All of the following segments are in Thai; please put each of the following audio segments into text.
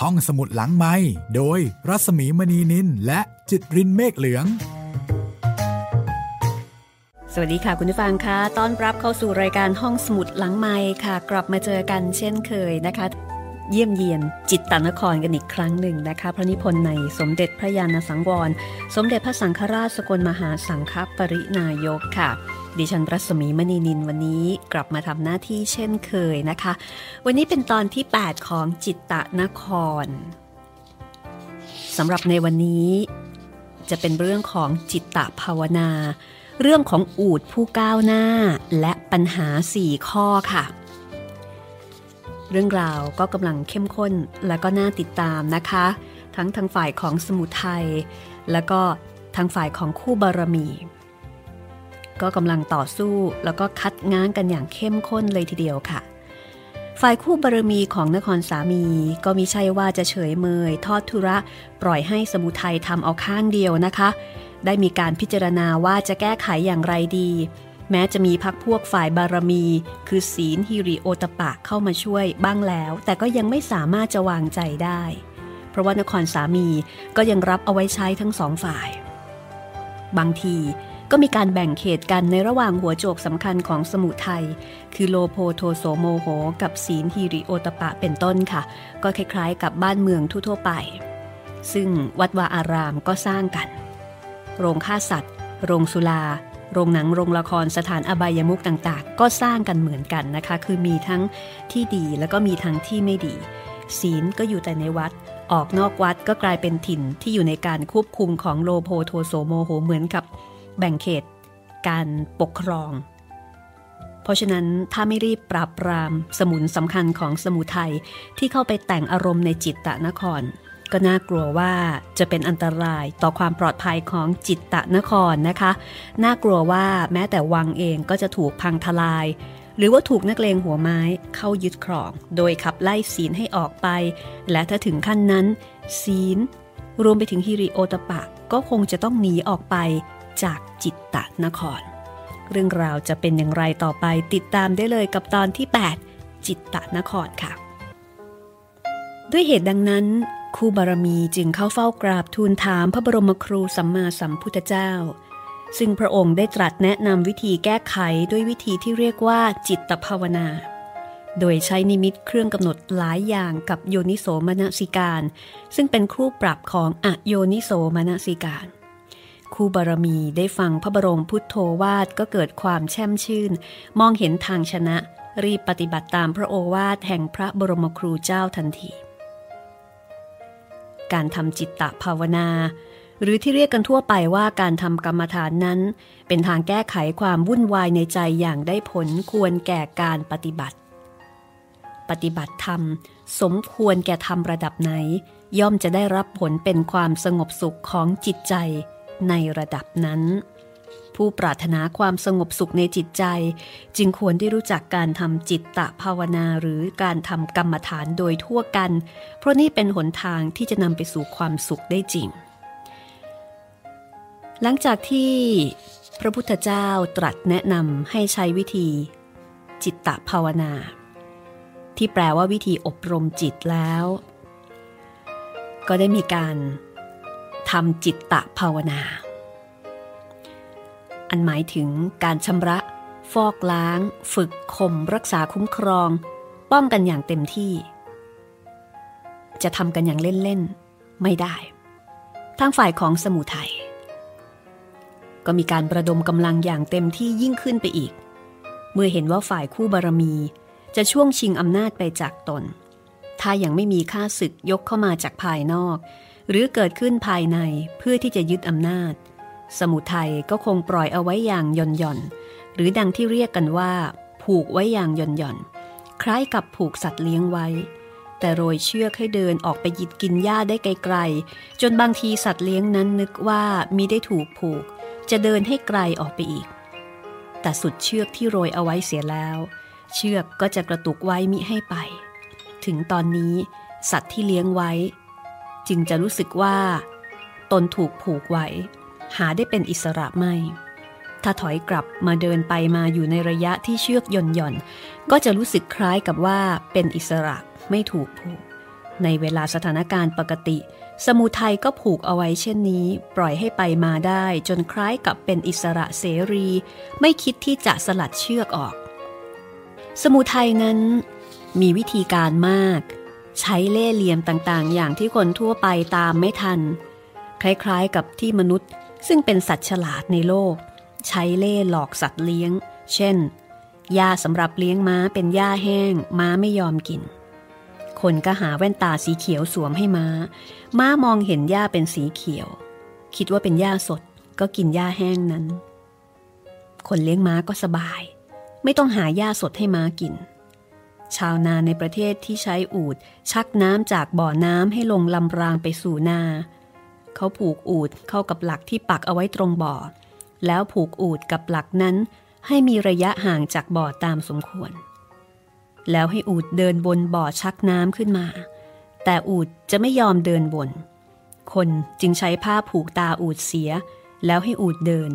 ห้องสมุดหลังไม้โดยรัสมีมณีนินและจิตรินเมฆเหลือง สวัสดีค่ะคุณผู้ฟังคะต้อนรับเข้าสู่รายการห้องสมุดหลังไม้ค่ะ กลับมาเจอกันเช่นเคยนะคะ เยี่ยมเยียนจิตตนครกันอีกครั้งหนึ่งนะคะ พระนิพนธ์ในสมเด็จพระยาณสังวร สมเด็จพระสังฆราชสกลมหาสังฆปรินายกค่ะ ดิฉันรัศมีมณีนินวันนี้กลับมาทำหน้าที่เช่นเคยนะคะ วันนี้เป็นตอนที่ 8 ของจิตตะนครสำหรับในวันนี้จะเป็นเรื่องของจิตตะภาวนา เรื่องของอูดผู้ก้าวหน้าและปัญหา 4 ข้อค่ะ เรื่องราวก็กำลังเข้มข้นและก็น่าติดตามนะคะ ทั้งทางฝ่ายของสมุทัยแล้วก็ทางฝ่ายของคู่บารมี ก็กำลังต่อสู้แล้วก็คัดง้างกันอย่างเข้มข้นเลยทีเดียวค่ะ ฝ่ายคู่บารมีของนครสามีก็มีใช่ว่าจะเฉยเมย ทอดทุระปล่อยให้สมุทัยทำเอาข้างเดียวนะคะ ได้มีการพิจารณาว่าจะแก้ไขอย่างไรดี แม้จะมีพักพวกฝ่ายบารมี คือศีลฮิริโอตปะเข้ามาช่วยบ้างแล้ว แต่ก็ยังไม่สามารถจะวางใจได้ เพราะว่านครสามีก็ยังรับเอาไว้ใช้ทั้งสองฝ่ายบางที ก็มีการแบ่งเขตกันในระหว่างหัวโจกสำคัญของสมุทัย คือโลโพโทโสโมโห กับศีลฮิริโอตปะเป็นต้นค่ะ ก็คล้ายๆกับบ้านเมืองทั่วๆไป ซึ่งวัดวาอารามก็สร้างกัน โรงฆ่าสัตว์ โรงสุลา โรงหนัง โรงละคร สถานอบายมุกต่างๆ ก็สร้างกันเหมือนกันนะคะ คือมีทั้งที่ดีแล้วก็มีทั้งที่ไม่ดี ศีลก็อยู่แต่ในวัดออกนอกวัดก็กลายเป็นถิ่นที่อยู่ในการควบคุมของโลโพโทโสโมโหเหมือนกับ แบ่งเขต การปกครอง เพราะฉะนั้นถ้าไม่รีบปราบปรามสมุนสำคัญของสมุทัยที่เข้าไปแต่งอารมณ์ในจิตตะนคร ก็น่ากลัวว่าจะเป็นอันตรายต่อความปลอดภัยของจิตตะนครนะคะ น่ากลัวว่าแม้แต่วังเองก็จะถูกพังทลายหรือว่าถูกนักเลงหัวไม้เข้ายึดครอง โดยขับไล่ศีลให้ออกไป และถ้าถึงขั้นนั้น ศีล รวมไปถึงฮิริโอตปะ ก็คงจะต้องหนีออกไป จากจิตตะนคร เรื่องราวจะเป็นอย่างไรต่อไปติดตามได้เลยกับตอนที่ 8 จิตตะนครค่ะ ด้วยเหตุดังนั้นครูบารมีจึงเข้าเฝ้ากราบทูลถามพระบรมครูสัมมาสัมพุทธเจ้า ซึ่งพระองค์ได้ตรัสแนะนำวิธีแก้ไขด้วยวิธีที่เรียกว่าจิตตภาวนา โดยใช้นิมิตเครื่องกำหนดหลายอย่างกับโยนิโสมนสิการ ซึ่งเป็นครูปรับของอโยนิโสมนสิการ คู่บารมีได้ฟังพระบรมพุทโธวาดก็เกิดความแช่มชื่น มองเห็นทางชนะ รีบปฏิบัติตามพระโอวาทแห่งพระบรมครูเจ้าทันที การทำจิตตภาวนา หรือที่เรียกกันทั่วไปว่าการทำกรรมฐานนั้น เป็นทางแก้ไขความวุ่นวายในใจอย่างได้ผลควรแก่การปฏิบัติ ปฏิบัติธรรม สมควรแก่ธรรมระดับไหน ย่อมจะได้รับผลเป็นความสงบสุขของจิตใจ ในระดับนั้น ผู้ปรารถนาความสงบสุขในจิตใจ จึงควรได้รู้จักการทำจิตตะภาวนาหรือการทำกรรมฐานโดยทั่วกัน เพราะนี่เป็นหนทางที่จะนำไปสู่ความสุขได้จริง หลังจากที่พระพุทธเจ้าตรัสแนะนำให้ใช้วิธี จิตตะภาวนา ที่แปลว่าวิธีอบรมจิตแล้ว ก็ได้มีการ ทำจิตตะภาวนา อันหมายถึงการชำระ ฟอกล้าง ฝึกข่มรักษาคุ้มครอง ป้องกันอย่างเต็มที่ จะทำกันอย่างเล่น ๆ ไม่ได้ทางฝ่ายของสมุทัยก็มีการประดมกำลังอย่างเต็มที่ยิ่งขึ้นไปอีก เมื่อเห็นว่าฝ่ายคู่บารมีจะช่วงชิงอำนาจไปจากตน ถ้ายัางไม่มีค่าศึกยกเข้ามาจากภายนอก หรือเกิดขึ้นภายในเพื่อที่จะยึดอำนาจ สมุทัยก็คงปล่อยเอาไว้อย่างย่อนหย่อน หรือดังที่เรียกกันว่า ผูกไว้อย่างย่อนหย่อน คล้ายกับผูกสัตว์เลี้ยงไว้ แต่โรยเชือกให้เดินออกไปหยิบกินหญ้าได้ไกลๆ จนบางทีสัตว์เลี้ยงนั้นนึกว่ามีได้ถูกผูก จะเดินให้ไกลออกไปอีก แต่สุดเชือกที่โรยเอาไว้เสียแล้ว เชือกก็จะกระตุกไว้มิให้ไป ถึงตอนนี้สัตว์ที่เลี้ยงไว้ จึงจะรู้สึกว่า ตนถูกผูกไว้ หาได้เป็นอิสระไม่ ถ้าถอยกลับมาเดินไปมาอยู่ในระยะที่เชือกย่อนย่อนก็จะรู้สึกคล้ายกับว่าเป็นอิสระไม่ถูกผูก ในเวลาสถานการณ์ปกติ สมุทัยก็ผูกเอาไว้เช่นนี้ ปล่อยให้ไปมาได้จนคล้ายกับเป็นอิสระเสรี ไม่คิดที่จะสลัดเชือกออก สมุทัยนั้นมีวิธีการมาก ใช้เล่ห์เหลี่ยมต่างๆ อย่างที่คนทั่วไปตามไม่ทัน คล้ายๆกับที่มนุษย์ซึ่งเป็นสัตว์ฉลาดในโลก ใช้เล่ห์หลอกสัตว์เลี้ยง เช่นหญ้าสำหรับเลี้ยงม้าเป็นหญ้าแห้ง ม้าไม่ยอมกิน คนก็หาแว่นตาสีเขียวสวมให้ม้า ม้ามองเห็นหญ้าเป็นสีเขียว คิดว่าเป็นหญ้าสดก็กินหญ้าแห้งนั้น คนเลี้ยงม้าก็สบาย ไม่ต้องหาหญ้าสดให้ม้ากิน ชาวนาในประเทศที่ใช้อูดชักน้ำจากบ่อน้ำให้ลงลำรางไปสู่นา เขาผูกอูดเข้ากับหลักที่ปักเอาไว้ตรงบ่อ แล้วผูกอูดกับหลักนั้น ให้มีระยะห่างจากบ่อตามสมควร แล้วให้อูดเดินบนบ่อชักน้ำขึ้นมา แต่อูดจะไม่ยอมเดินบน คนจึงใช้ผ้าผูกตาอูดเสีย แล้วให้อูดเดิน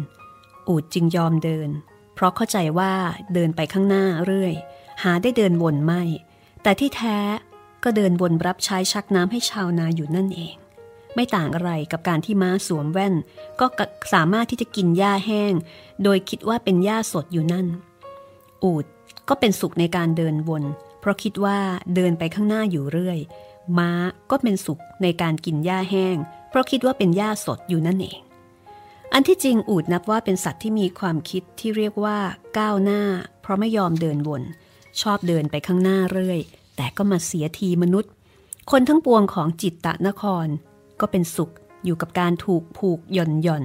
อูดจึงยอมเดิน เพราะเข้าใจว่าเดินไปข้างหน้าเรื่อย หาได้เดินวนไม่ แต่ที่แท้ก็เดินบนรับใช้ชักน้ำให้ชาวนาอยู่นั่นเอง ไม่ต่างอะไรกับการที่ม้าสวมแว่น ก็สามารถที่จะกินหญ้าแห้ง โดยคิดว่าเป็นหญ้าสดอยู่นั่น อูดก็เป็นสุขในการเดินวน เพราะคิดว่าเดินไปข้างหน้าอยู่เรื่อย ม้าก็เป็นสุขในการกินหญ้าแห้ง เพราะคิดว่าเป็นหญ้าสดอยู่นั่นเอง อันที่จริงอูดนับว่าเป็นสัตว์ที่มีความคิดที่เรียกว่าก้าวหน้า เพราะไม่ยอมเดินวน ชอบเดินไปข้างหน้าเรื่อย แต่ก็มาเสียทีมนุษย์ คนทั้งปวงของจิตตะนคร ก็เป็นสุขอยู่กับการถูกผูกหย่อนหย่อน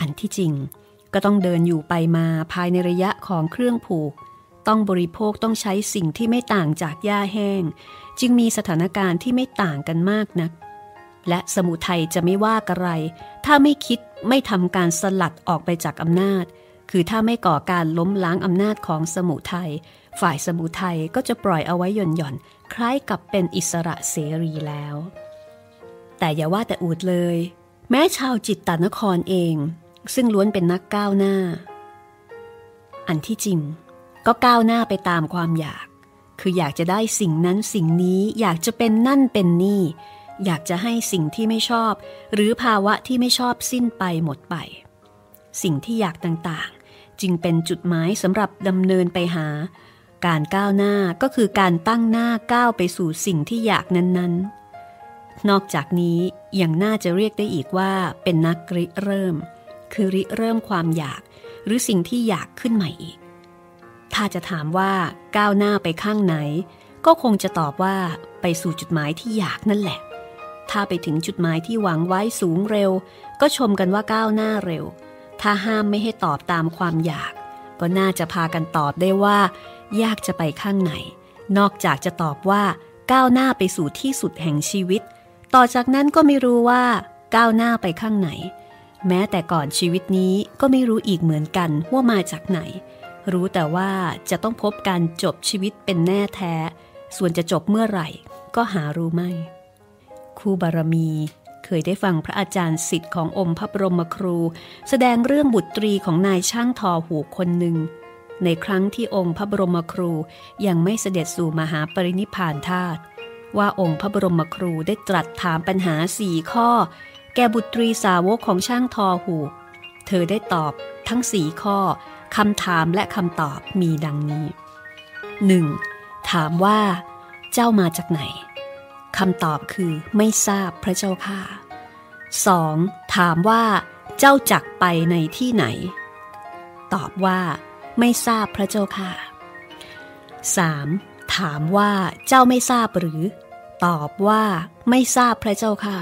อันที่จริงก็ต้องเดินอยู่ไปมาภายในระยะของเครื่องผูก ต้องบริโภคต้องใช้สิ่งที่ไม่ต่างจากหญ้าแห้ง จึงมีสถานการณ์ที่ไม่ต่างกันมากนัก และสมุทัยจะไม่ว่ากระไร ถ้าไม่คิดไม่ทำการสลัดออกไปจากอำนาจ คือถ้าไม่ก่อการล้มล้างอำนาจของสมุทัย ฝ่ายสมุทัยก็จะปล่อยเอาไว้หย่อนหย่อนคล้ายกับเป็นอิสระเสรีแล้ว แต่อย่าว่าแต่อูดเลย แม้ชาวจิตตานครเอง ซึ่งล้วนเป็นนักก้าวหน้า อันที่จริง ก็ก้าวหน้าไปตามความอยาก คืออยากจะได้สิ่งนั้นสิ่งนี้อยากจะเป็นนั่นเป็นนี่ อยากจะให้สิ่งที่ไม่ชอบ หรือภาวะที่ไม่ชอบสิ้นไปหมดไป สิ่งที่อยากต่างๆ จึงเป็นจุดหมายสำหรับดำเนินไปหา การก้าวหน้าก็คือการตั้งหน้าก้าวไปสู่สิ่งที่อยากนั้นๆ นอกจากนี้ยังน่าจะเรียกได้อีกว่าเป็นนักริเริ่ม คือริเริ่มความอยากหรือสิ่งที่อยากขึ้นใหม่อีก ถ้าจะถามว่าก้าวหน้าไปข้างไหน ก็คงจะตอบว่าไปสู่จุดหมายที่อยากนั่นแหละ ถ้าไปถึงจุดหมายที่หวังไว้สูงเร็ว ก็ชมกันว่าก้าวหน้าเร็ว ถ้าห้ามไม่ให้ตอบตามความอยาก ก็น่าจะพากันตอบได้ว่า ยากจะไปข้างไหน นอกจากจะตอบว่า ก้าวหน้าไปสู่ที่สุดแห่งชีวิต ต่อจากนั้นก็ไม่รู้ว่า ก้าวหน้าไปข้างไหน แม้แต่ก่อนชีวิตนี้ก็ไม่รู้อีกเหมือนกันว่ามาจากไหน รู้แต่ว่าจะต้องพบการจบชีวิตเป็นแน่แท้ ส่วนจะจบเมื่อไหร่ ก็หารู้ไม่ครูบารมีเคยได้ฟังพระอาจารย์สิทธิ์ของอมพระบรมครู แสดงเรื่องบุตรีของนายช่างทอหูคนหนึ่ง ในครั้งที่องค์พระบรมครูยังไม่เสด็จสู่มหาปรินิพานธาตุว่าองค์พระบรมครูได้ตรัสถามปัญหาสี่ข้อ แก่บุตรีสาวกของช่างทอหู เธอได้ตอบทั้งสี่ข้อคำถามและคำตอบมีดังนี้ 1. ถามว่า เจ้ามาจากไหนคำตอบคือไม่ทราบพระเจ้าค่ะ 2. ถามว่า เจ้าจักไปในที่ไหน ตอบว่า ไม่ทราบพระเจ้าค่ะ 3. ถามว่าเจ้าไม่ทราบหรือ ตอบว่าไม่ทราบพระเจ้าค่ะ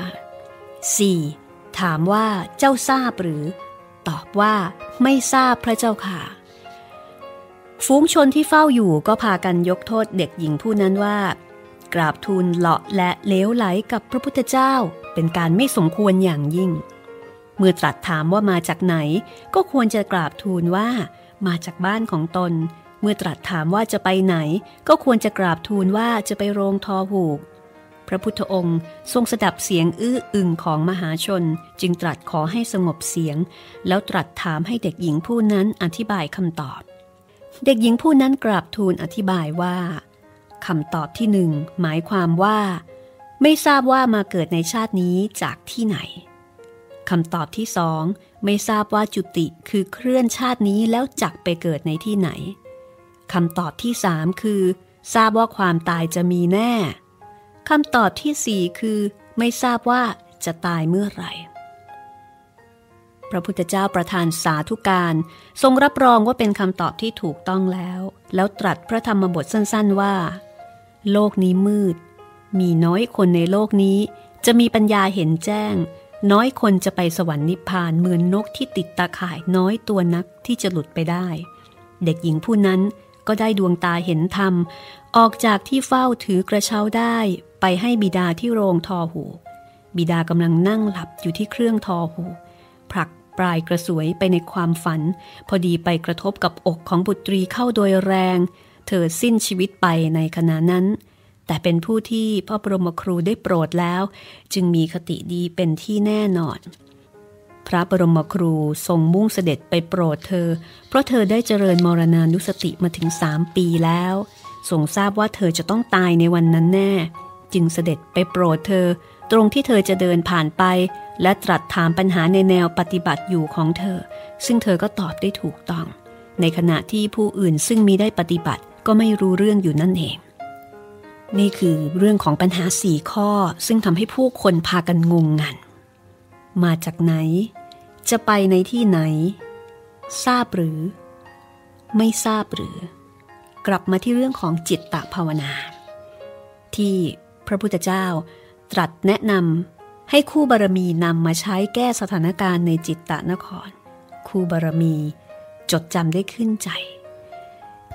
4. ถามว่าเจ้าทราบหรือ ตอบว่าไม่ทราบพระเจ้าค่ะ ฝูงชนที่เฝ้าอยู่ก็พากันยกโทษเด็กหญิงผู้นั้นว่า กราบทูลเลาะและเลวไหลกับพระพุทธเจ้าเป็นการไม่สมควรอย่างยิ่ง เมื่อตรัสถามว่ามาจากไหน ก็ควรจะกราบทูลว่า มาจากบ้านของตน เมื่อตรัสถามว่าจะไปไหน ก็ควรจะกราบทูลว่าจะไปโรงทอผูก พระพุทธองค์ทรงสดับเสียงอื้ออึงของมหาชน จึงตรัสขอให้สงบเสียง แล้วตรัสถามให้เด็กหญิงผู้นั้นอธิบายคำตอบ เด็กหญิงผู้นั้นกราบทูลอธิบายว่าคำตอบที่หนึ่งหมายความว่า ไม่ทราบว่ามาเกิดในชาตินี้จากที่ไหนคำตอบที่สอง ไม่ทราบว่าจุติคือเคลื่อนชาตินี้แล้วจักไปเกิดในที่ไหนคำตอบที่สามคือ ทราบว่าความตายจะมีแน่คำตอบที่สี่คือ ไม่ทราบว่าจะตายเมื่อไหร่ พระพุทธเจ้าประทานสาธุการ ทรงรับรองว่าเป็นคำตอบที่ถูกต้องแล้ว แล้วตรัสพระธรรมบทสั้นๆว่า โลกนี้มืด มีน้อยคนในโลกนี้จะมีปัญญาเห็นแจ้ง น้อยคนจะไปสวรรค์นิพพานเหมือนนกที่ติดตาข่ายน้อยตัวนักที่จะหลุดไปได้ เด็กหญิงผู้นั้นก็ได้ดวงตาเห็นธรรม ออกจากที่เฝ้าถือกระเช้าได้ไปให้บิดาที่โรงทอหู บิดากำลังนั่งหลับอยู่ที่เครื่องทอหู ผลักปลายกระสวยไปในความฝัน พอดีไปกระทบกับอกของบุตรีเข้าโดยแรง เธอสิ้นชีวิตไปในขณะนั้น แต่เป็นผู้ที่พระบรมครูได้โปรดแล้ว จึงมีคติดีเป็นที่แน่นอน พระบรมครูทรงมุ่งเสด็จไปโปรดเธอ เพราะเธอได้เจริญมรณานุสติมาถึงสามปีแล้วทรงทราบว่าเธอจะต้องตายในวันนั้นแน่ จึงเสด็จไปโปรดเธอ ตรงที่เธอจะเดินผ่านไป และตรัสถามปัญหาในแนวปฏิบัติอยู่ของเธอ ซึ่งเธอก็ตอบได้ถูกต้อง ในขณะที่ผู้อื่นซึ่งมีได้ปฏิบัติก็ไม่รู้เรื่องอยู่นั่นเอง นี่คือเรื่องของปัญหาสี่ข้อซึ่งทำให้ผู้คนพากันงงงัน มาจากไหน จะไปในที่ไหน ทราบหรือ ไม่ทราบหรือ กลับมาที่เรื่องของจิตตภาวนา ที่พระพุทธเจ้าตรัสแนะนำให้คู่บารมีนำมาใช้แก้สถานการณ์ในจิตตะนคร คู่บารมีจดจำได้ขึ้นใจ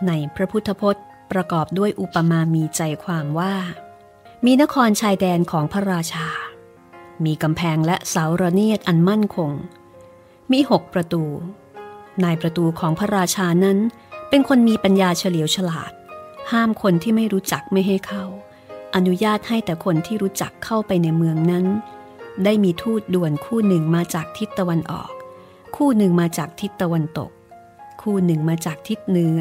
ในพระพุทธพจน์ ประกอบด้วยอุปมามีใจความว่า มีนครชายแดนของพระราชา มีกำแพงและเสาระเนียดอันมั่นคง มีหกประตู นายประตูของพระราชานั้น เป็นคนมีปัญญาเฉลียวฉลาด ห้ามคนที่ไม่รู้จักไม่ให้เข้า อนุญาตให้แต่คนที่รู้จักเข้าไปในเมืองนั้น ได้มีทูตด่วนคู่หนึ่งมาจากทิศตะวันออก คู่หนึ่งมาจากทิศตะวันตก คู่หนึ่งมาจากทิศเหนือ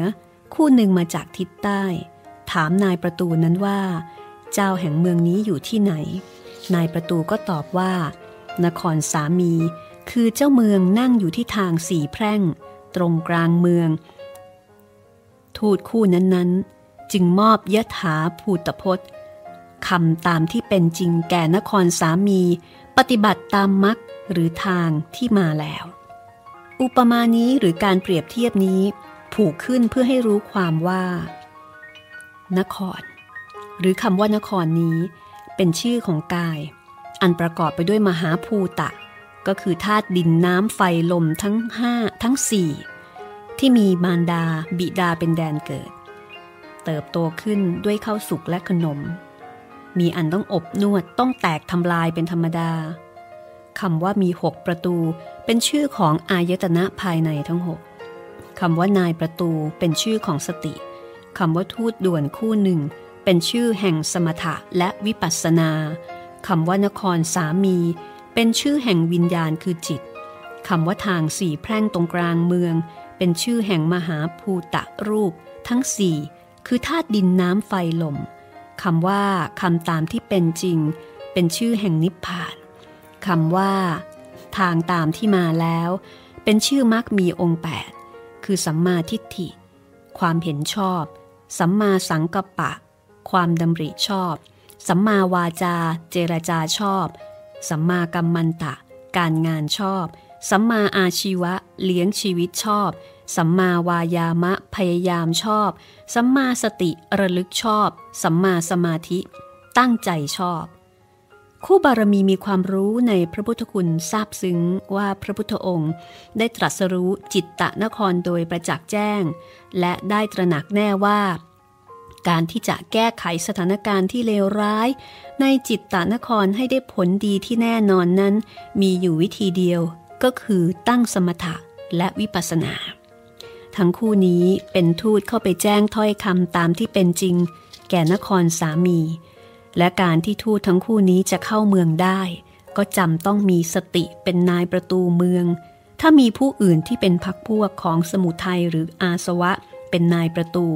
คู่หนึ่งมาจากทิศใต้ ถามนายประตูนั้นว่า เจ้าแห่งเมืองนี้อยู่ที่ไหน นายประตูก็ตอบว่า นครสามี คือเจ้าเมืองนั่งอยู่ที่ทางสี่แพร่ง ตรงกลางเมือง ทูตคู่นั้นๆ จึงมอบยะถาภูตพจน์คำตามที่เป็นจริงแก่นครสามี ปฏิบัติตามมักหรือทางที่มาแล้ว อุปมานี้หรือการเปรียบเทียบนี้ ผูกขึ้นเพื่อให้รู้ความว่า นคร หรือคำว่านครนี้เป็นชื่อของกาย อันประกอบไปด้วยมหาภูตะ ก็คือธาตุดินน้ำไฟลมทั้งห้าทั้งสี่ที่มีมารดาบิดาเป็นแดนเกิด เติบโตขึ้นด้วยข้าวสุกและขนม มีอันต้องอบนวดต้องแตกทำลายเป็นธรรมดาคำว่ามีหกประตูเป็นชื่อของอายตนะภายในทั้งหก คำว่านายประตูเป็นชื่อของสติคำว่าทูตด่วนคู่หนึ่ง เป็นชื่อแห่งสมถะและวิปัสสนาคำว่านครสามี เป็นชื่อแห่งวิญญาณคือจิตคำว่าทางสี่แพร่งตรงกลางเมือง เป็นชื่อแห่งมหาภูตะรูป ทั้งสี่คือธาตุดินน้ำไฟลมคำว่าคำตามที่เป็นจริง เป็นชื่อแห่งนิพพานคำว่า ทางตามที่มาแล้ว เป็นชื่อมรรคมีองค์8 คือสัมมาทิฏฐิ ความเห็นชอบ สัมมาสังกัปปะ ความดำริชอบ สัมมาวาจา เจรจาชอบ สัมมากัมมันตะ การงานชอบ สัมมาอาชีวะ เลี้ยงชีวิตชอบ สัมมาวายามะ พยายามชอบ สัมมาสติระลึกชอบ สัมมาสมาธิ ตั้งใจชอบ คู่บารมีมีความรู้ในพระพุทธคุณทราบซึ้งว่าพระพุทธองค์ ได้ตรัสรู้จิตตะนครโดยประจักษ์แจ้ง และได้ตระหนักแน่ว่า การที่จะแก้ไขสถานการณ์ที่เลวร้าย ในจิตตะนครให้ได้ผลดีที่แน่นอนนั้น มีอยู่วิธีเดียวก็คือตั้งสมถะและวิปัสสนา ทั้งคู่นี้เป็นทูตเข้าไปแจ้งถ้อยคำตามที่เป็นจริง แก่นครสามี และการที่ทูตทั้งคู่นี้จะเข้าเมืองได้ ก็จำต้องมีสติเป็นนายประตูเมือง ถ้ามีผู้อื่นที่เป็นพักพวกของสมุทัยหรืออาสวะ เป็นนายประตู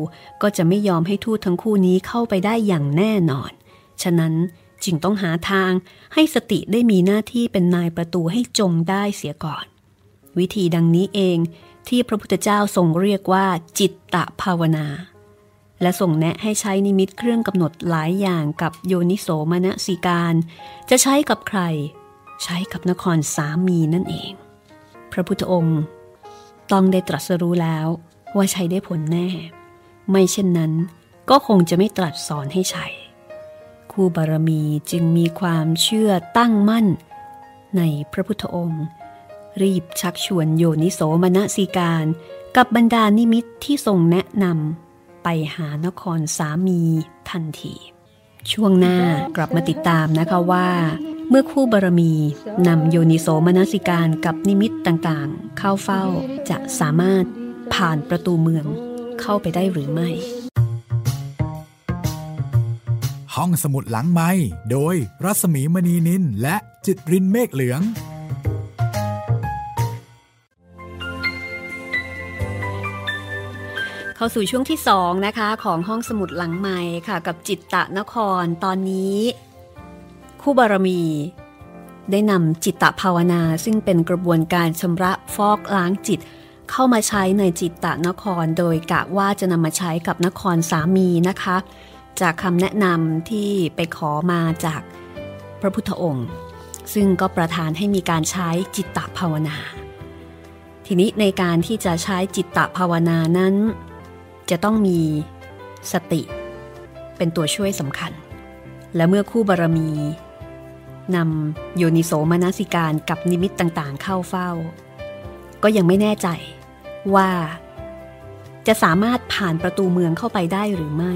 ก็จะไม่ยอมให้ทูตทั้งคู่นี้เข้าไปได้อย่างแน่นอน ฉะนั้นจึงต้องหาทางให้สติได้มีหน้าที่เป็นนายประตูให้จงได้เสียก่อน วิธีดังนี้เองที่พระพุทธเจ้าทรงเรียกว่าจิตตภาวนา และส่งแนะให้ใช้นิมิตเครื่องกำหนดหลายอย่างกับโยนิโสมนสิการ จะใช้กับใคร ใช้กับนครสามีนั่นเอง พระพุทธองค์ต้องได้ตรัสรู้แล้วว่าใช้ได้ผลแน่ ไม่เช่นนั้นก็คงจะไม่ตรัสสอนให้ใช้คู่บารมีจึงมีความเชื่อตั้งมั่น ในพระพุทธองค์ รีบชักชวนโยนิโสมนสิการ กับบรรดานิมิตที่ทรงแนะนำ ไปหานครสามีทันที ช่วงหน้ากลับมาติดตามนะคะว่า เมื่อคู่บารมีนำโยนิโสมนสิการกับนิมิตต่างๆ เข้าเฝ้าจะสามารถผ่านประตูเมืองเข้าไปได้หรือไม่ ห้องสมุดหลังไม้โดยรัสมีมณีนินและจิตรินเมฆเหลือง เข้าสู่ช่วงที่สองนะคะ ของห้องสมุดหลังไม้ค่ะ กับจิตตะนครตอนนี้ คู่บารมี ได้นำจิตตภาวนา ซึ่งเป็นกระบวนการชำระฟอกล้างจิต เข้ามาใช้ในจิตตะนคร โดยกะว่าจะนำมาใช้กับนครสามีนะคะ จากคำแนะนำที่ไปขอมาจากพระพุทธองค์ ซึ่งก็ประทานให้มีการใช้จิตตภาวนาทีนี้ในการที่จะใช้จิตตภาวนานั้น จะต้องมีสติ เป็นตัวช่วยสำคัญ และเมื่อคู่บารมีนำโยนิโสมนสิการกับนิมิตต่างๆ เข้าเฝ้า ก็ยังไม่แน่ใจว่า จะสามารถผ่านประตูเมืองเข้าไปได้หรือไม่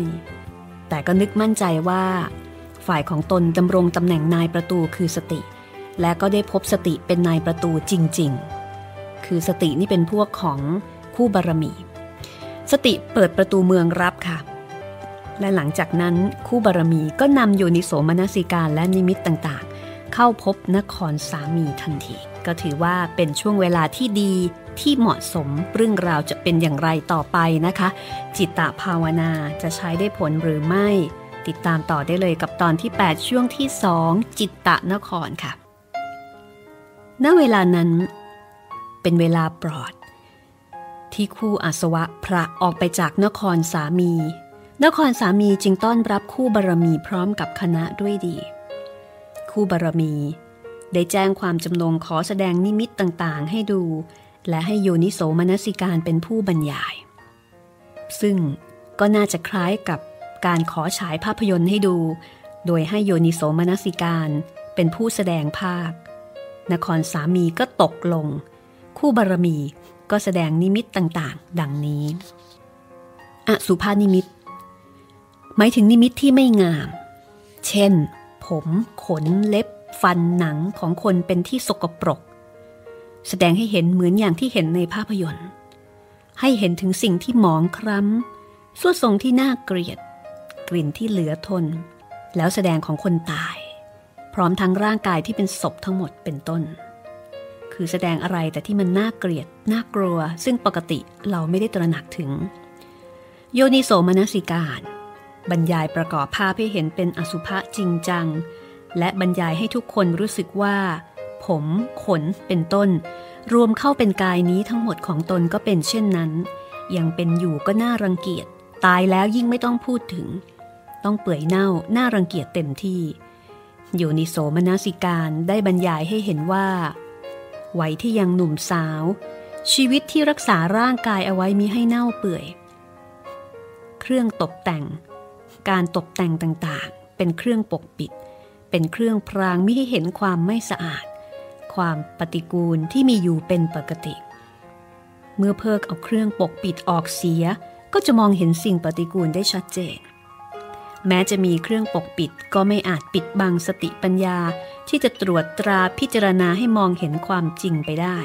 แต่ก็นึกมั่นใจว่า ฝ่ายของตนดำรงตำแหน่งนายประตูคือสติ และก็ได้พบสติเป็นนายประตูจริง ๆ คือสตินี่เป็นพวกของคู่บารมี สติเปิดประตูเมืองรับค่ะ และหลังจากนั้นคู่บารมีก็นำโยนิโสมนสิการและนิมิตต่างๆ เข้าพบนครสามีทันที ก็ถือว่าเป็นช่วงเวลาที่ดีที่เหมาะสมเรื่องราวจะเป็นอย่างไรต่อไปนะคะ จิตตภาวนาจะใช้ได้ผลหรือไม่ ติดตามต่อได้เลยกับตอนที่ 8 ช่วงที่ 2 จิตตะนครค่ะ ณ เวลานั้น เป็นเวลาปลอด ที่คู่อาสวะพระออกไปจากนครสามี นครสามีจึงต้อนรับคู่บารมีพร้อมกับคณะด้วยดี คู่บารมี ได้แจ้งความจำนงขอแสดงนิมิตต่างๆ ให้ดู และให้โยนิโสมนสิการเป็นผู้บรรยาย ซึ่งก็น่าจะคล้ายกับการขอฉายภาพยนตร์ให้ดู โดยให้โยนิโสมนสิการเป็นผู้แสดงภาค นครสามีก็ตกลง คู่บารมี ก็แสดงนิมิตต่างๆ ดังนี้ อสุภานิมิต หมายถึงนิมิตที่ไม่งาม เช่น ผม ขน เล็บ ฟันหนังของคนเป็นที่สกปรก แสดงให้เห็นเหมือนอย่างที่เห็นในภาพยนตร์ ให้เห็นถึงสิ่งที่หมองคล้ำสุดทรงที่น่าเกลียด กลิ่นที่เหลือทน แล้วแสดงของคนตาย พร้อมทั้งร่างกายที่เป็นศพทั้งหมดเป็นต้น คือแสดงอะไรแต่ที่มันน่าเกลียด น่ากลัว ซึ่งปกติเราไม่ได้ตระหนักถึง โยนิโสมนสิการ บรรยายประกอบภาพให้เห็นเป็นอสุภะจริงจัง และบรรยายให้ทุกคนรู้สึกว่า ผม ขนเป็นต้น รวมเข้าเป็นกายนี้ทั้งหมดของตนก็เป็นเช่นนั้น ยังเป็นอยู่ก็น่ารังเกียจ ตายแล้วยิ่งไม่ต้องพูดถึง ต้องเปื่อยเน่าน่ารังเกียจเต็มที่โยนิโสมนสิการได้บรรยายให้เห็นว่า วัยที่ยังหนุ่มสาว ชีวิตที่รักษาร่างกายเอาไว้มีให้เน่าเปื่อย เครื่องตกแต่ง การตกแต่งต่างๆ เป็นเครื่องปกปิด เป็นเครื่องพรางไม่ให้เห็นความไม่สะอาด ความปฏิกูลที่มีอยู่เป็นปกติ เมื่อเพิกเอาเครื่องปกปิดออกเสีย ก็จะมองเห็นสิ่งปฏิกูลได้ชัดเจนแม้จะมีเครื่องปกปิดก็ไม่อาจปิดบังสติปัญญา ที่จะตรวจตราพิจารณาให้มองเห็นความจริงไปได้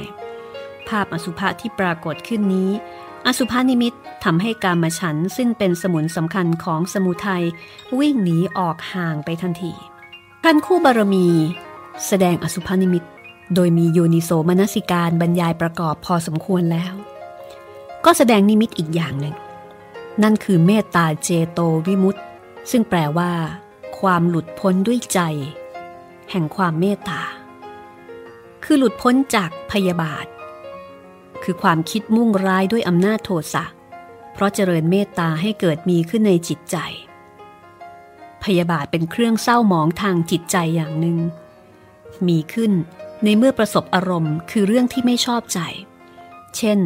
ภาพอสุภะที่ปรากฏขึ้นนี้ อสุภานิมิตทำให้กามฉันซึ่งเป็นสมุนสำคัญของสมุทัยวิ่งหนีออกห่างไปทันทีท่านคู่บารมี แสดงอสุภานิมิต โดยมีโยนิโสมนสิการบรรยายประกอบพอสมควรแล้ว ก็แสดงนิมิตอีกอย่างหนึ่ง นั่นคือเมตตาเจโตวิมุตต์ซึ่งแปลว่าคความหลุดพ้นด้วยใจ แห่งความเมตตา คือหลุดพ้นจากพยาบาท คือความคิดมุ่งร้ายด้วยอำนาจโทสะ เพราะเจริญเมตตาให้เกิดมีขึ้นในจิตใจ พยาบาทเป็นเครื่องเศร้าหมองทางจิตใจอย่างหนึ่ง มีขึ้นในเมื่อประสบอารมณ์คือเรื่องที่ไม่ชอบใจ เช่น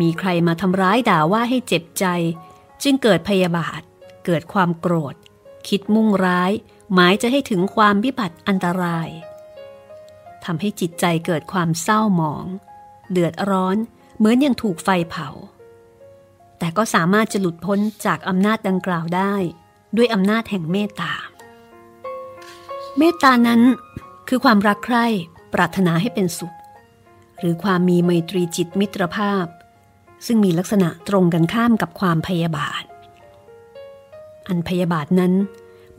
มีใครมาทำร้ายด่าว่าให้เจ็บใจ จึงเกิดพยาบาท เกิดความโกรธ คิดมุ่งร้าย หมายจะให้ถึงความวิบัติอันตรายทำให้จิตใจเกิดความเศร้าหมอง เดือดร้อนเหมือนยังถูกไฟเผา แต่ก็สามารถจะหลุดพ้นจากอำนาจดังกล่าวได้ ด้วยอำนาจแห่งเมตตา เมตตานั้นคือความรักใคร่ปรารถนาให้เป็นสุข หรือความมีไมตรีจิตมิตรภาพ ซึ่งมีลักษณะตรงกันข้ามกับความพยาบาท อันพยาบาทนั้น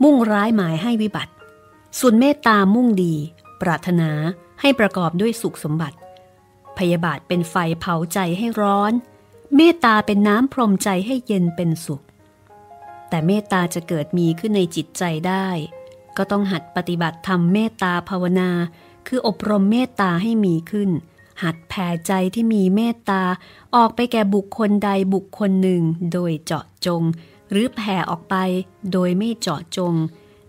มุ่งร้ายหมายให้วิบัติ ส่วนเมตตามุ่งดี ปรารถนาให้ประกอบด้วยสุขสมบัติ พยาบาทเป็นไฟเผาใจให้ร้อน เมตตาเป็นน้ำพรมใจให้เย็นเป็นสุข แต่เมตตาจะเกิดมีขึ้นในจิตใจได้ ก็ต้องหัดปฏิบัติทำเมตตาภาวนา คืออบรมเมตตาให้มีขึ้น หัดแผ่ใจที่มีเมตตาออกไปแก่บุคคลใดบุคคลหนึ่ง โดยเจาะจง หรือแผ่ออกไปโดยไม่เจาะจง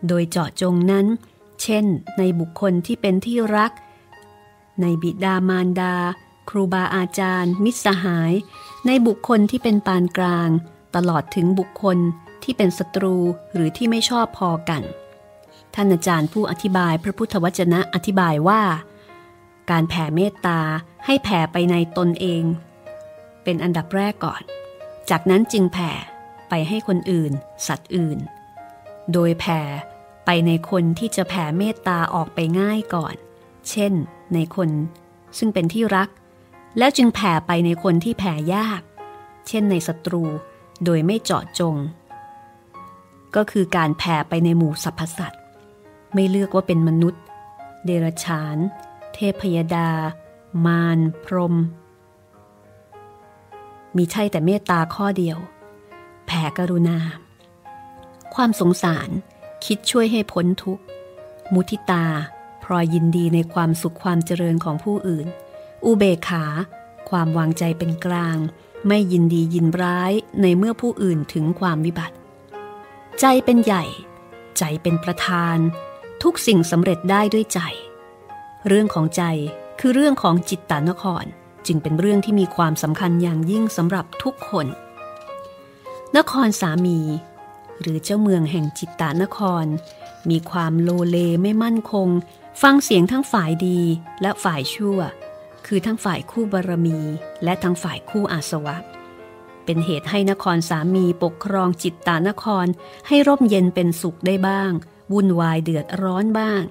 โดยเจาะจงนั้น เช่น ในบุคคลที่เป็นที่รัก ในบิดามารดา ครูบาอาจารย์ มิตรสหาย ในบุคคลที่เป็นปานกลาง ตลอดถึงบุคคลที่เป็นศัตรูหรือที่ไม่ชอบพอกัน ท่านอาจารย์ผู้อธิบายพระพุทธวจนะอธิบายว่า การแผ่เมตตาให้แผ่ไปในตนเอง เป็นอันดับแรกก่อน จากนั้นจึงแผ่ ไปให้คนอื่น สัตว์อื่น โดยแผ่ไปในคนที่จะแผ่เมตตาออกไปง่ายก่อน เช่น ในคน ซึ่งเป็นที่รัก แล้วจึงแผ่ไปในคนที่แผ่ยาก เช่นในศัตรู โดยไม่เจาะจง ก็คือการแผ่ไปในหมู่สรรพสัตว์ ไม่เลือกว่าเป็นมนุษย์ เดรัจฉาน เทพยดา มาร พรมมีใช่แต่เมตตาข้อเดียว แผ่กรุณา ความสงสารคิดช่วยให้พ้นทุกข์ มุทิตาพรอยยินดีในความสุขความเจริญของผู้อื่น อุเบกขา ความวางใจเป็นกลาง ไม่ยินดียินร้ายในเมื่อผู้อื่นถึงความวิบัติ ใจเป็นใหญ่ ใจเป็นประธาน ทุกสิ่งสำเร็จได้ด้วยใจ เรื่องของใจคือเรื่องของจิตตานคร จึงเป็นเรื่องที่มีความสำคัญอย่างยิ่งสำหรับทุกคน นครสามี หรือเจ้าเมืองแห่งจิตตานคร มีความโลเลไม่มั่นคง ฟังเสียงทั้งฝ่ายดีและฝ่ายชั่ว คือทั้งฝ่ายคู่บารมี และทั้งฝ่ายคู่อาสวะ เป็นเหตุให้นครสามีปกครองจิตตานครให้ร่มเย็นเป็นสุขได้บ้าง วุ่นวายเดือดร้อนบ้าง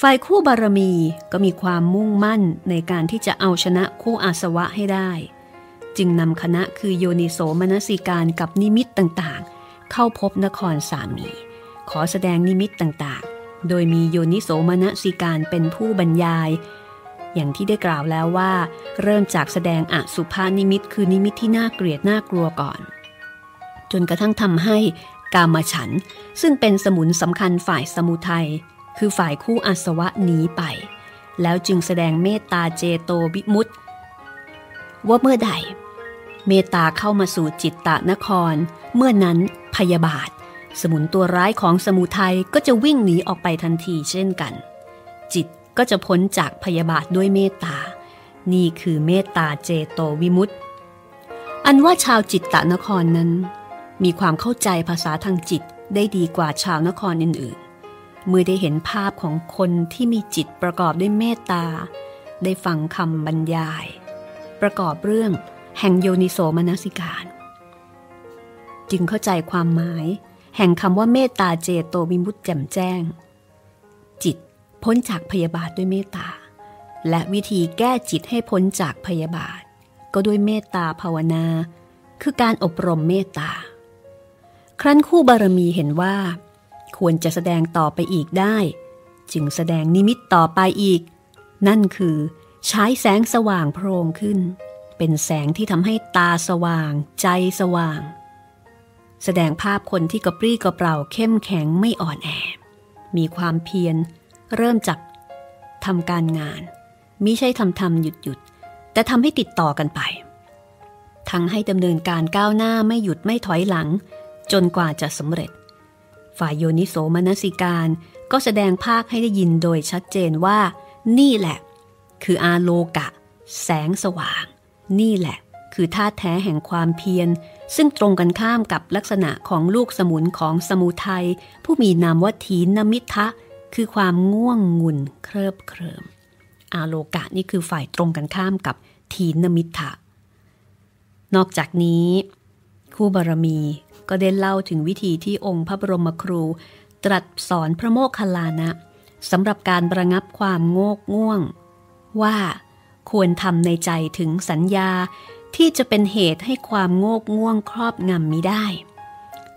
ฝ่ายคู่บารมีก็มีความมุ่งมั่นในการที่จะเอาชนะคู่อาสวะให้ได้ จึงนำคณะคือโยนิโสมนสิการกับนิมิตต่างๆ เข้าพบนครสามี ขอแสดงนิมิตต่างๆ โดยมีโยนิโสมนสิการเป็นผู้บรรยาย อย่างที่ได้กล่าวแล้วว่า เริ่มจากแสดงอสุภานิมิตคือนิมิตที่น่าเกลียดน่ากลัวก่อน จนกระทั่งทำให้กามฉัน ซึ่งเป็นสมุนสำคัญฝ่ายสมุทัยคือฝ่ายคู่อาสวะหนีไป แล้วจึงแสดงเมตตาเจโตวิมุตต์ว่าเมื่อใด เมตตาเข้ามาสู่จิตตะนคร เมื่อนั้นพยาบาท สมุนตัวร้ายของสมุทัยก็จะวิ่งหนีออกไปทันทีเช่นกัน จิตก็จะพ้นจากพยาบาทด้วยเมตตา นี่คือเมตตาเจโตวิมุตต์อันว่าชาวจิตตะนครนั้น มีความเข้าใจภาษาทางจิตได้ดีกว่าชาวนครอื่นๆ เมื่อได้เห็นภาพของคนที่มีจิตประกอบด้วยเมตตา ได้ฟังคำบรรยาย ประกอบเรื่อง แห่งโยนิโสมนสิการ จึงเข้าใจความหมาย แห่งคำว่าเมตตาเจโตวิมุตแจ่มแจ้ง จิตพ้นจากพยาบาทด้วยเมตตา และวิธีแก้จิตให้พ้นจากพยาบาท ก็ด้วยเมตตาภาวนา คือการอบรมเมตตา ครั้นคู่บารมีเห็นว่า ควรจะแสดงต่อไปอีกได้ จึงแสดงนิมิตต่อไปอีก นั่นคือใช้แสงสว่างโพรงขึ้น เป็นแสงที่ทำให้ตาสว่าง ใจสว่าง แสดงภาพคนที่กระปรี้กระเปร่าเข้มแข็งไม่อ่อนแอ มีความเพียร เริ่มจากทำการงานมิใช่ทำทำหยุดหยุดแต่ทำให้ติดต่อกันไป ทั้งให้ดำเนินการก้าวหน้าไม่หยุดไม่ถอยหลัง จนกว่าจะสำเร็จ ฝ่ายโยนิโสมนสิการก็แสดงภาคให้ได้ยินโดยชัดเจนว่า นี่แหละ คืออาโลกะ แสงสว่าง นี่แหละ คือธาแท้แห่งความเพียร ซึ่งตรงกันข้ามกับลักษณะของลูกสมุนของสมุทัยผู้มีนามว่าทีนมิทะ คือความง่วงงุนเคริบเคริม อาโลกะนี่คือฝ่ายตรงกันข้ามกับทีนมิทะ นอกจากนี้ คู่บารมีก็ได้เล่าถึงวิธีที่องค์พระบรมครู ตรัสสอนพระโมคคัลลานะสำหรับการประงับความโงกง่วง ว่า ควรทำในใจถึงสัญญาที่จะเป็นเหตุให้ความโงกง่วงครอบงำมิได้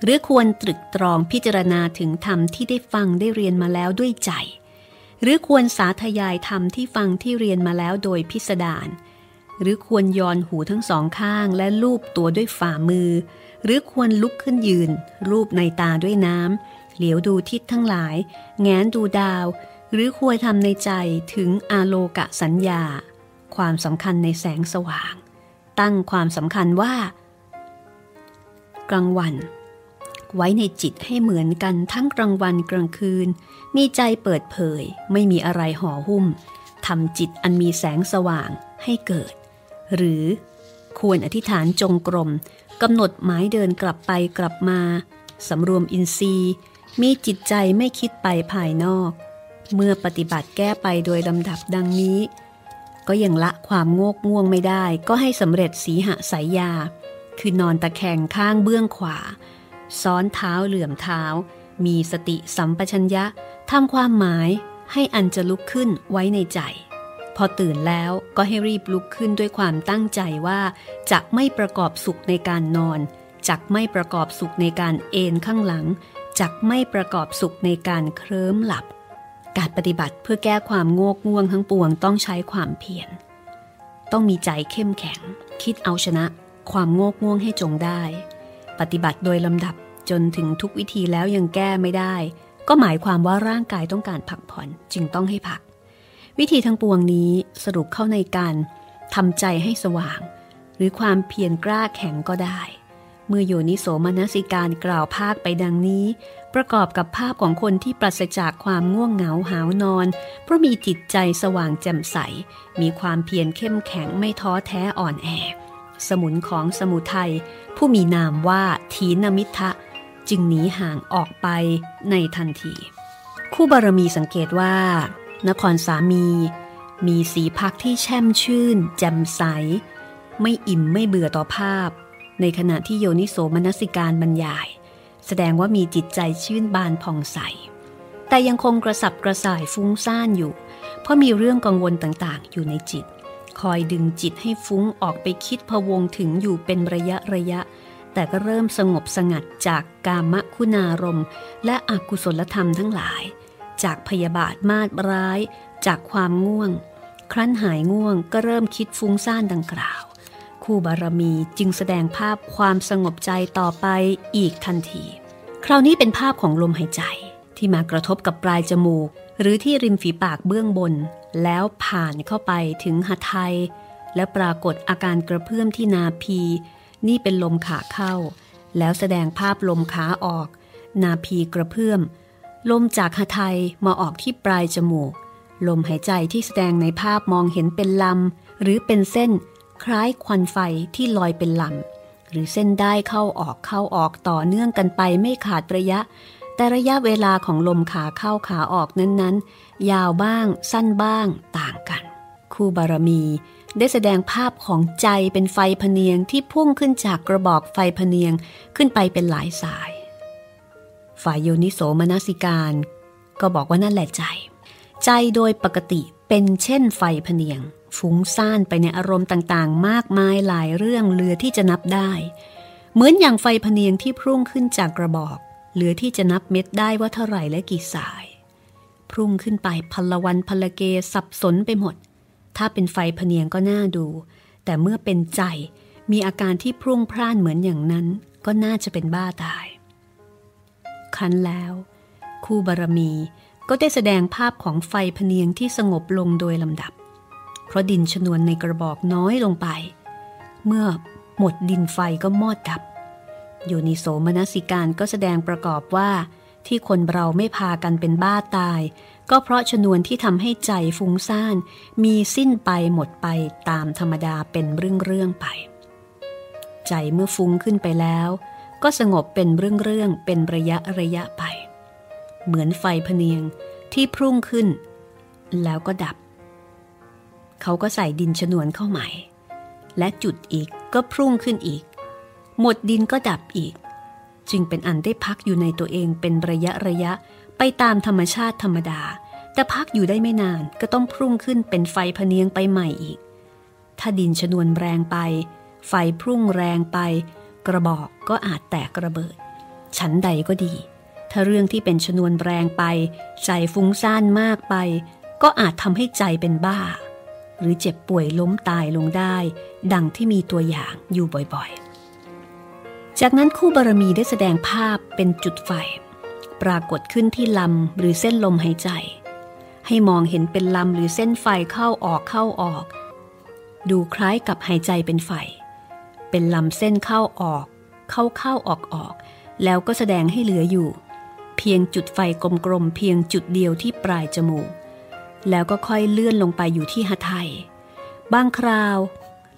หรือควรตรึกตรองพิจารณาถึงธรรมที่ได้ฟังได้เรียนมาแล้วด้วยใจ หรือควรสาธยายธรรมที่ฟังที่เรียนมาแล้วโดยพิสดารหรือควรย้อนหูทั้งสองข้างและลูบตัวด้วยฝ่ามือ หรือควรลุกขึ้นยืน รูปในตาด้วยน้ำเหลียวดูทิศทั้งหลาย แงนดูดาว หรือควรทำในใจถึงอาโลกะสัญญา ความสำคัญในแสงสว่าง ตั้งความสำคัญว่า กลางวัน ไว้ในจิตให้เหมือนกันทั้งกลางวันกลางคืน มีใจเปิดเผย ไม่มีอะไรห่อหุ้มทำจิตอันมีแสงสว่างให้เกิด หรือควรอธิษฐานจงกรมกำหนดหมายเดินกลับไปกลับมาสำรวมอินทรีย์ มีจิตใจไม่คิดไปภายนอก เมื่อปฏิบัติแก้ไปโดยลำดับดังนี้ ก็ยังละความโงกง่วงไม่ได้ ก็ให้สำเร็จสีหสายยา คือนอนตะแคงข้างเบื้องขวา ซ้อนเท้าเหลื่อมเท้า มีสติสัมปชัญญะทำความหมายให้อันจะลุกขึ้นไว้ในใจ พอตื่นแล้วก็ให้รีบลุกขึ้นด้วยความตั้งใจว่า จะไม่ประกอบสุขในการนอนจักไม่ประกอบสุขในการเอนข้างหลังจักไม่ประกอบสุขในการเคลิ้มหลับ การปฏิบัติเพื่อแก้ความโงกง่วงทั้งปวงต้องใช้ความเพียร ต้องมีใจเข้มแข็ง คิดเอาชนะ ความโงกง่วงให้จงได้ ปฏิบัติโดยลำดับจนถึงทุกวิธีแล้วยังแก้ไม่ได้ ก็หมายความว่าร่างกายต้องการพักผ่อนจึงต้องให้พัก วิธีทั้งปวงนี้สรุปเข้าในการทำใจให้สว่าง หรือความเพียรกล้าแข็งก็ได้ เมื่อโยนิโสมนสิการกล่าวภาคไปดังนี้ ประกอบกับภาพของคนที่ปราศจากความง่วงเหงาหาวนอน เพราะมีจิตใจสว่างแจ่มใส มีความเพียรเข้มแข็งไม่ท้อแท้อ่อนแอ สมุนของสมุทัยผู้มีนามว่าทีนมิทะจึงหนีห่างออกไปในทันที คู่บารมีสังเกตว่า นครสามี มีสีพักที่แช่มชื่น แจ่มใส ไม่อิ่มไม่เบื่อต่อภาพ ในขณะที่โยนิโสมนสิการบรรยาย แสดงว่ามีจิตใจชื่นบานผ่องใส แต่ยังคงกระสับกระส่ายฟุ้งซ่านอยู่ เพราะมีเรื่องกังวลต่างๆ อยู่ในจิต คอยดึงจิตให้ฟุ้งออกไปคิดพวงถึงอยู่เป็นระยะระยะ แต่ก็เริ่มสงบสงัดจากกามคุณารมและอกุศลธรรมทั้งหลาย จากพยาบาทมาดร้าย จากความง่วง ครั้นหายง่วงก็เริ่มคิดฟุ้งซ่านดังกล่าว คู่บารมีจึงแสดงภาพความสงบใจต่อไปอีกทันที คราวนี้เป็นภาพของลมหายใจที่มากระทบกับปลายจมูก หรือที่ริมฝีปากเบื้องบน แล้วผ่านเข้าไปถึงหัไทย และปรากฏอาการกระเพื่อมที่นาพี นี่เป็นลมขาเข้า แล้วแสดงภาพลมขาออก นาพีกระเพื่อม ลมจากหไทยมาออกที่ปลายจมูก ลมหายใจที่แสดงในภาพมองเห็นเป็นลำหรือเป็นเส้น คล้ายควันไฟที่ลอยเป็นลำหรือเส้นได้เข้าออกเข้าออกต่อเนื่องกันไปไม่ขาดระยะ แต่ระยะเวลาของลมขาเข้าขาออกนั้นๆ ยาวบ้าง สั้นบ้างต่างกัน คู่บารมีได้แสดงภาพของใจเป็นไฟพเนียงที่พุ่งขึ้นจากกระบอกไฟพเนียงขึ้นไปเป็นหลายสาย ฝ่ายโยนิโสมนสิการ ก็บอกว่านั่นแหละใจ ใจโดยปกติเป็นเช่นไฟพเนียง ฟุ้งซ่านไปในอารมณ์ต่างๆ มากมายหลายเรื่องเหลือที่จะนับได้ เหมือนอย่างไฟพเนียงที่พุ่งขึ้นจากกระบอก เหลือที่จะนับเม็ดได้ว่าเท่าไหร่และกี่สาย พุ่งขึ้นไปพลวันพลเกสับสนไปหมด ถ้าเป็นไฟพเนียงก็น่าดู แต่เมื่อเป็นใจมีอาการที่พุ่งพล่านเหมือนอย่างนั้นก็น่าจะเป็นบ้าตาย ครั้นแล้ว คู่บารมีก็ได้แสดงภาพของไฟพเนียงที่สงบลงโดยลำดับ เพราะดินชนวนในกระบอกน้อยลงไป เมื่อหมดดินไฟก็มอดดับ โยนิโสมนสิการก็แสดงประกอบว่า ที่คนเราไม่พากันเป็นบ้าตาย ก็เพราะชนวนที่ทำให้ใจฟุ้งซ่าน มีสิ้นไปหมดไปตามธรรมดาเป็นเรื่องๆไป ใจเมื่อฟุ้งขึ้นไปแล้ว ก็สงบเป็นเรื่องๆเป็นระยะระยะไป เหมือนไฟพเนียงที่พุ่งขึ้น แล้วก็ดับ เขาก็ใส่ดินชนวนเข้าใหม่ และจุดอีกก็พุ่งขึ้นอีก หมดดินก็ดับอีก จึงเป็นอันได้พักอยู่ในตัวเองเป็นระยะระยะไปตามธรรมชาติธรรมดา แต่พักอยู่ได้ไม่นานก็ต้องพุ่งขึ้นเป็นไฟพเนียงไปใหม่อีก ถ้าดินชนวนแรงไป ไฟพุ่งแรงไป กระบอกก็อาจแตกระเบิด ชั้นใดก็ดี ถ้าเรื่องที่เป็นชนวนแรงไป ใจฟุ้งซ่านมากไป ก็อาจทำให้ใจเป็นบ้า หรือเจ็บป่วยล้มตายลงได้ ดังที่มีตัวอย่างอยู่บ่อยๆ จากนั้นคู่บารมีได้แสดงภาพเป็นจุดไฟ ปรากฏขึ้นที่ลำหรือเส้นลมหายใจ ให้มองเห็นเป็นลำหรือเส้นไฟเข้าออกเข้าออก ดูคล้ายกับหายใจเป็นไฟ เป็นลำเส้นเข้าออก เข้าเข้าออกออก แล้วก็แสดงให้เหลืออยู่ เพียงจุดไฟกลมๆเพียงจุดเดียวที่ปลายจมูก แล้วก็ค่อยเลื่อนลงไปอยู่ที่หัไทยบางคราว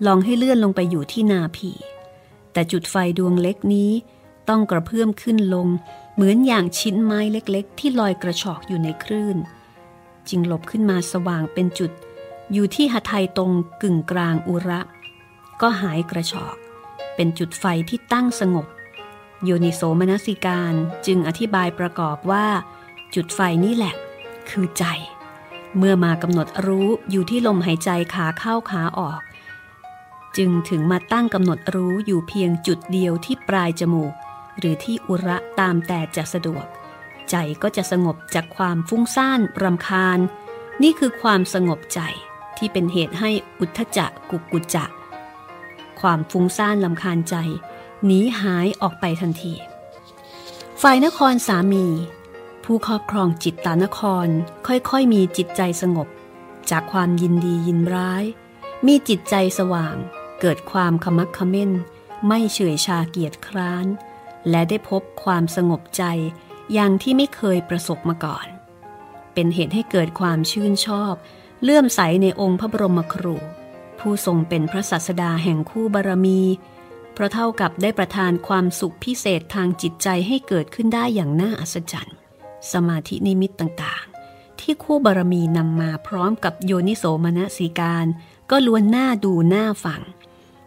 ลองให้เลื่อนลงไปอยู่ที่นาผี แต่จุดไฟดวงเล็กนี้ต้องกระเพื่อมขึ้นลง เหมือนอย่างชิ้นไม้เล็กๆ ที่ลอยกระชอกอยู่ในคลื่น จึงหลบขึ้นมาสว่างเป็นจุด อยู่ที่หทัยตรงกึ่งกลางอุระ ก็หายกระชอก เป็นจุดไฟที่ตั้งสงบโยนิโสมนสิการจึงอธิบายประกอบว่า จุดไฟนี่แหละ คือใจ เมื่อมากำหนดรู้อยู่ที่ลมหายใจขาเข้าขาออก จึงถึงมาตั้งกำหนดรู้อยู่เพียงจุดเดียวที่ปลายจมูก หรือที่อุระตามแต่จะสะดวก ใจก็จะสงบจากความฟุ้งซ่านรำคาญ นี่คือความสงบใจที่เป็นเหตุให้อุทธจักกุกุจจะความฟุ้งซ่านลำคาญใจหนีหายออกไปทันที ฝ่ายนครสามี ผู้ครอบครองจิตตานครค่อยๆมีจิตใจสงบ จากความยินดียินร้าย มีจิตใจสว่าง เกิดความขมักขม้น ไม่เฉยชาเกียรติคร้าน และได้พบความสงบใจอย่างที่ไม่เคยประสบมาก่อน เป็นเหตุให้เกิดความชื่นชอบ เลื่อมใสในองค์พระบรมครู ผู้ทรงเป็นพระสัสดาแห่งคู่บารมี เพราะเท่ากับได้ประทานความสุขพิเศษทางจิตใจให้เกิดขึ้นได้อย่างน่าอัศจรรย์ สมาธินิมิตต่างๆ ที่คู่บารมีนำมาพร้อมกับโยนิโสมนสีการ ก็ล้วนหน่าดูหน่าฟัง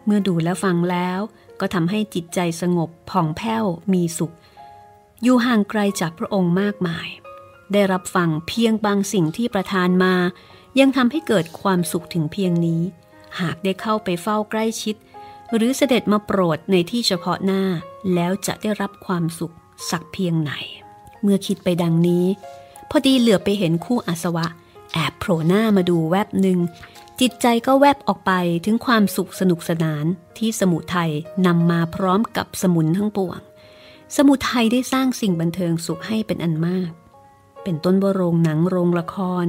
เมื่อดูและฟังแล้วก็ทำให้จิตใจสงบผ่องแผ้วมีสุข อยู่ห่างไกลจากพระองค์มากมาย ได้รับฟังเพียงบางสิ่งที่ประทานมา ยังทำให้เกิดความสุขถึงเพียงนี้ หากได้เข้าไปเฝ้าใกล้ชิด หรือเสด็จมาโปรดในที่เฉพาะหน้าแล้วจะได้รับความสุขสักเพียงไหน เมื่อคิดไปดังนี้ พอดีเหลือไปเห็นคู่อาสวะ แอบโผล่หน้ามาดูแวบหนึ่ง จิตใจก็แวบออกไปถึงความสุขสนุกสนานที่สมุทัยนำมาพร้อมกับสมุนทั้งปวง สมุทัยได้สร้างสิ่งบันเทิงสุขให้เป็นอันมาก เป็นต้นวโรงหนังโรงละคร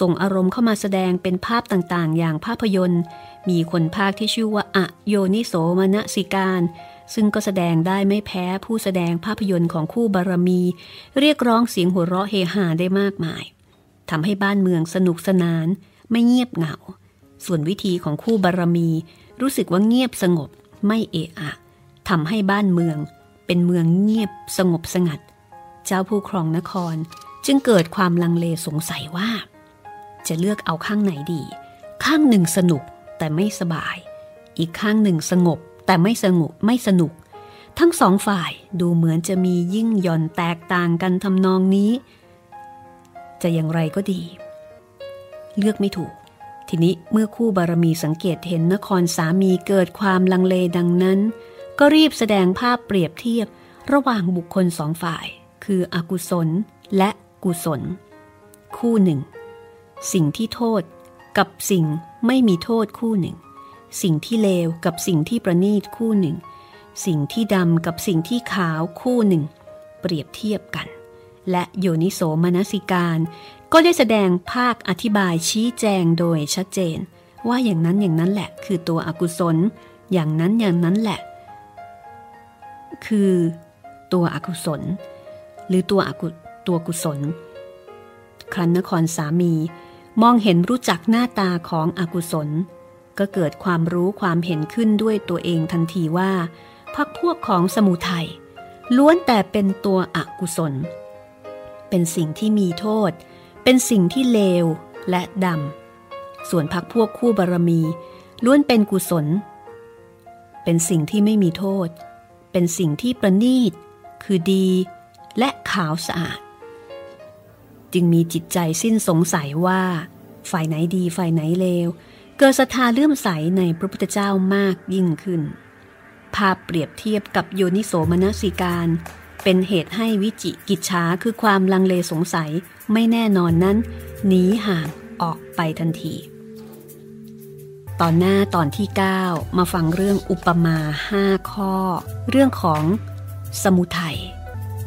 ส่งอารมณ์เข้ามาแสดงเป็นภาพต่างๆ อย่างภาพยนตร์ มีคนภาคที่ชื่อว่าอะโยนิโสมณสิการ ซึ่งก็แสดงได้ไม่แพ้ผู้แสดงภาพยนตร์ของคู่บารมี เรียกร้องเสียงหัวเราะเฮฮาได้มากมายทำให้บ้านเมืองสนุกสนาน ไม่เงียบเหงา ส่วนวิธีของคู่บารมี รู้สึกว่าเงียบสงบไม่เอะอะทำให้บ้านเมือง เป็นเมืองเงียบสงบสงัด เจ้าผู้ครองนครจึงเกิดความลังเลสงสัยว่า จะเลือกเอาข้างไหนดี ข้างหนึ่งสนุกแต่ไม่สบาย อีกข้างหนึ่งสงบ แต่ไม่สงบไม่สนุก ทั้งสองฝ่ายดูเหมือนจะมียิ่งหย่อนแตกต่างกันทำนองนี้ จะอย่างไรก็ดี เลือกไม่ถูก ทีนี้เมื่อคู่บารมีสังเกตเห็นนครสามีเกิดความลังเลดังนั้น ก็รีบแสดงภาพเปรียบเทียบระหว่างบุคคลสองฝ่าย คืออกุศลและกุศล คู่หนึ่ง สิ่งที่โทษกับสิ่งไม่มีโทษคู่หนึ่ง สิ่งที่เลวกับสิ่งที่ประณีตคู่หนึ่ง สิ่งที่ดำกับสิ่งที่ขาวคู่หนึ่ง เปรียบเทียบกัน และโยนิโสมนสิการ ก็ได้แสดงภาคอธิบายชี้แจงโดยชัดเจน ว่าอย่างนั้นอย่างนั้นแหละ คือตัวอกุศล อย่างนั้นอย่างนั้นแหละ คือตัวอกุศล หรือตัวอกุตัวกุศล ครั้นนครสามีมองเห็นรู้จักหน้าตาของอกุศล ก็เกิดความรู้ความเห็นขึ้นด้วยตัวเองทันทีว่าพักพวกของสมุทัยล้วนแต่เป็นตัวอกุศล เป็นสิ่งที่มีโทษ เป็นสิ่งที่เลวและดำส่วนพักพวกคู่บารมี ล้วนเป็นกุศล เป็นสิ่งที่ไม่มีโทษ เป็นสิ่งที่ประณีต คือดี และขาวสะอาด จึงมีจิตใจสิ้นสงสัยว่า ฝ่ายไหนดีฝ่ายไหนเลว เกิดศรัทธาเลื่อมใสในพระพุทธเจ้ามากยิ่งขึ้น ภาพเปรียบเทียบกับโยนิโสมนสิการ เป็นเหตุให้วิจิกิจฉาคือความลังเลสงสัยไม่แน่นอนนั้นหนีห่างออกไปทันที ตอนหน้าตอนที่ 9 มาฟังเรื่องอุปมาห้าข้อ เรื่องของสมุทัย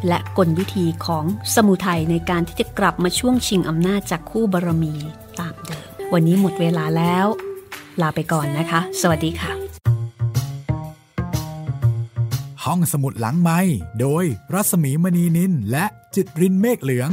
และกลวิธีของสมุทัยในการที่จะกลับมาช่วงชิงอำนาจจากคู่บารมีตามเดิม วันนี้หมดเวลาแล้ว ลาไปก่อนนะคะ สวัสดีค่ะ ห้องสมุดหลังไม้โดยรัสมีมณีนินและจิตรินเมฆเหลือง